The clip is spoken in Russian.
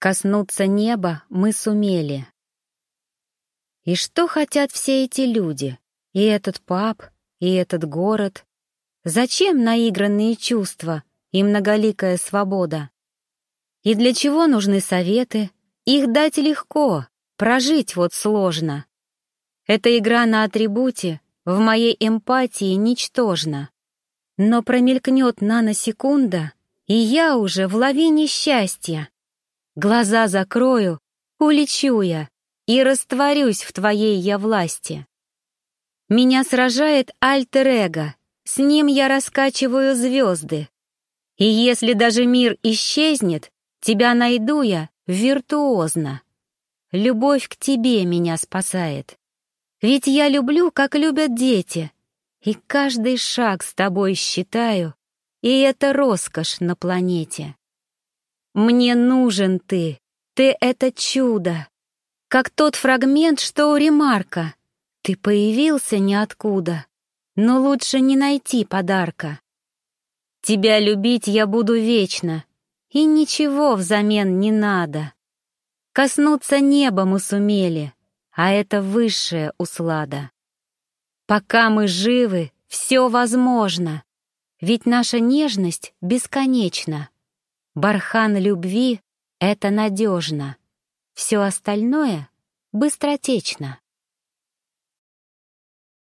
Коснуться неба мы сумели. И что хотят все эти люди? И этот пап, и этот город? Зачем наигранные чувства и многоликая свобода? И для чего нужны советы? Их дать легко, прожить вот сложно. Эта игра на атрибуте в моей эмпатии ничтожна. Но промелькнет наносекунда, и я уже в лавине счастья. Глаза закрою, улечу я и растворюсь в твоей я власти. Меня сражает альтер-эго, с ним я раскачиваю звезды. И если даже мир исчезнет, тебя найду я виртуозно. Любовь к тебе меня спасает. Ведь я люблю, как любят дети, и каждый шаг с тобой считаю, и это роскошь на планете. Мне нужен ты, ты — это чудо, как тот фрагмент, что у Ремарка. Ты появился ниоткуда, но лучше не найти подарка. Тебя любить я буду вечно, и ничего взамен не надо. Коснуться неба мы сумели — а это высшая услада. Пока мы живы, все возможно, ведь наша нежность бесконечна. Бархан любви — это надежно, все остальное — быстротечно.